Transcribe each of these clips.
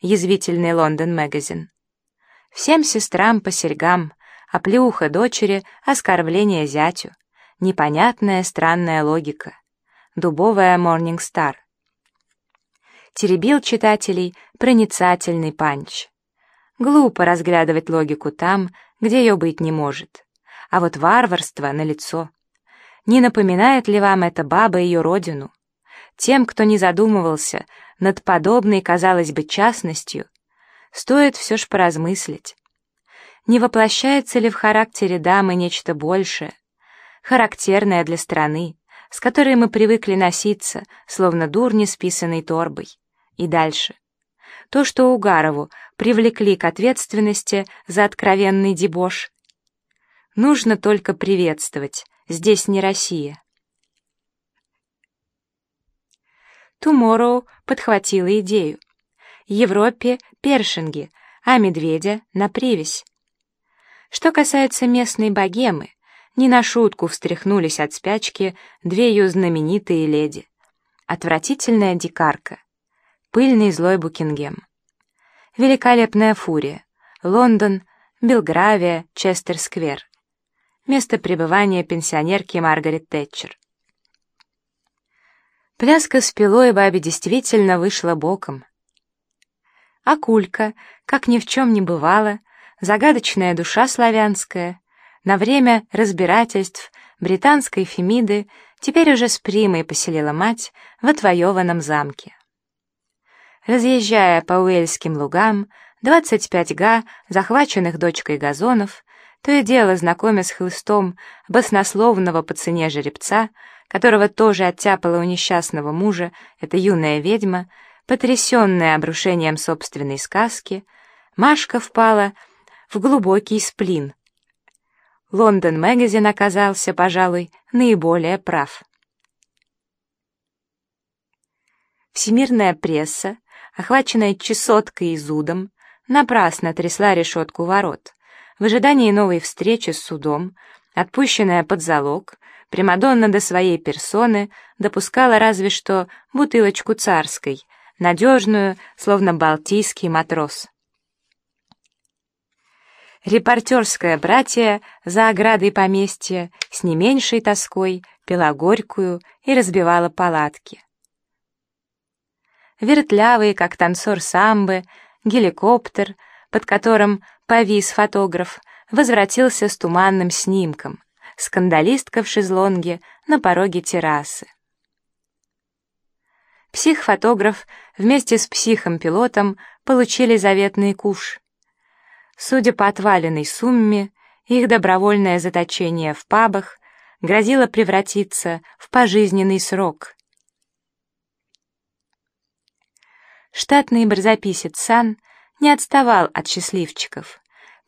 язвительный Лондон Магазин. Всем сестрам по серьгам, оплеуха дочери, оскорбление зятю. Непонятная странная логика. Дубовая Morning Star. Теребил читателей проницательный панч. Глупо разглядывать логику там, где ее быть не может. А вот варварство налицо. Не напоминает ли вам эта баба ее родину? Тем, кто не задумывался над подобной, казалось бы, частностью, стоит все ж поразмыслить. Не воплощается ли в характере дамы нечто большее, характерное для страны, с которой мы привыкли носиться, словно дурни с писаной торбой? И дальше. То, что Угарову привлекли к ответственности за откровенный дебош, нужно только приветствовать, здесь не Россия. Туморроу подхватила идею. Европе — першинги, а медведя — на привязь. Что касается местной богемы, не на шутку встряхнулись от спячки две ее знаменитые леди. Отвратительная дикарка, пыльный злой Букингем. Великолепная фурия, Лондон, Белгравия, Честер-сквер. Место пребывания пенсионерки Маргарет Тэтчер. Пляска с пилой бабе действительно вышла боком. А кулька, как ни в чем не бывало, загадочная душа славянская, на время разбирательств британской Фемиды теперь уже с примой поселила мать в отвоеванном замке. Разъезжая по уэльским лугам, 25 га, захваченных дочкой газонов, то и дело знакомя с хлыстом баснословного по цене жеребца, которого тоже оттяпала у несчастного мужа эта юная ведьма, потрясенная обрушением собственной сказки, Машка впала в глубокий сплин. Лондон Мэгазин оказался, пожалуй, наиболее прав. Всемирная пресса, охваченная чесоткой и зудом, напрасно трясла решетку ворот. В ожидании новой встречи с судом, отпущенная под залог, Примадонна до своей персоны допускала разве что бутылочку царской, надежную, словно балтийский матрос. Репортерское братье за оградой поместья с не меньшей тоской пила горькую и разбивала палатки. Вертлявый, как танцор самбы, геликоптер, под которым повис фотограф, возвратился с туманным снимком — скандалистка в шезлонге на пороге террасы. Псих-фотограф вместе с психом-пилотом получили заветный куш. Судя по отваленной сумме, их добровольное заточение в пабах грозило превратиться в пожизненный срок. Штатный барзаписец Сан не отставал от счастливчиков.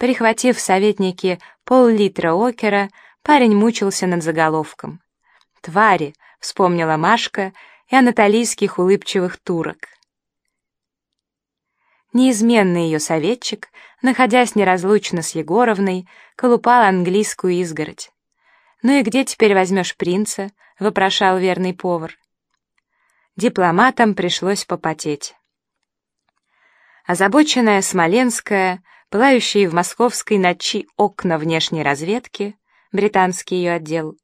Прихватив советники пол-литра окера, Парень мучился над заголовком. «Твари!» — вспомнила Машка и анатолийских улыбчивых турок. Неизменный ее советчик, находясь неразлучно с Егоровной, колупал английскую изгородь. «Ну и где теперь возьмешь принца?» — вопрошал верный повар. Дипломатам пришлось попотеть. Озабоченная Смоленская, пылающие в московской ночи окна внешней разведки, британский ее отдел,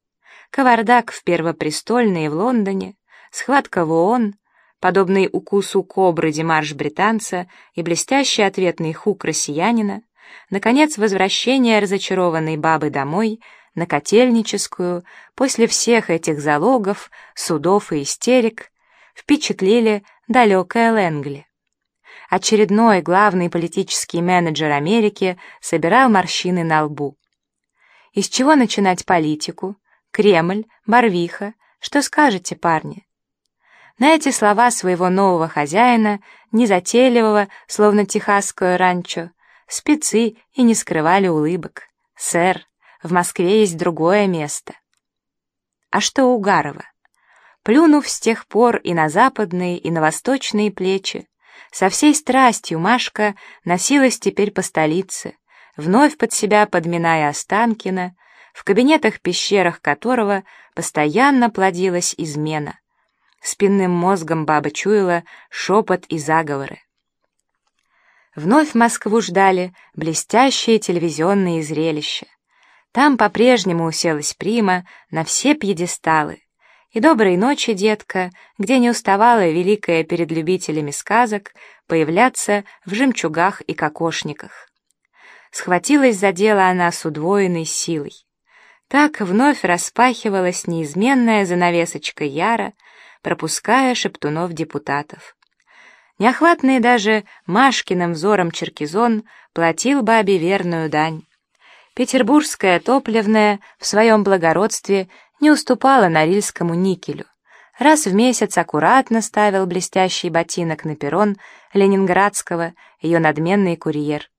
кавардак в Первопрестольной в Лондоне, схватка в ООН, подобный укусу кобры демарш британца и блестящий ответный хук россиянина, наконец, возвращение разочарованной бабы домой на котельническую после всех этих залогов, судов и истерик впечатлили далекое Лэнгли. Очередной главный политический менеджер Америки собирал морщины на лбу. Из чего начинать политику? Кремль, Барвиха. Что скажете, парни? На эти слова своего нового хозяина, незатейливого, словно техасское ранчо, спецы и не скрывали улыбок. «Сэр, в Москве есть другое место». А что у Гарова? Плюнув с тех пор и на западные, и на восточные плечи, со всей страстью Машка носилась теперь по столице, вновь под себя подминая Останкина, в кабинетах-пещерах которого постоянно плодилась измена. Спинным мозгом баба чуяла шепот и заговоры. Вновь Москву ждали блестящие телевизионные зрелища. Там по-прежнему уселась Прима на все пьедесталы. И доброй ночи, детка, где не уставала великая перед любителями сказок появляться в жемчугах и кокошниках. Схватилась за дело она с удвоенной силой. Так вновь распахивалась неизменная занавесочка Яра, пропуская шептунов депутатов. Неохватный даже Машкиным взором Черкизон платил бабе верную дань. Петербургская топливная в своем благородстве не уступала норильскому никелю. Раз в месяц аккуратно ставил блестящий ботинок на перрон ленинградского ее надменный курьер.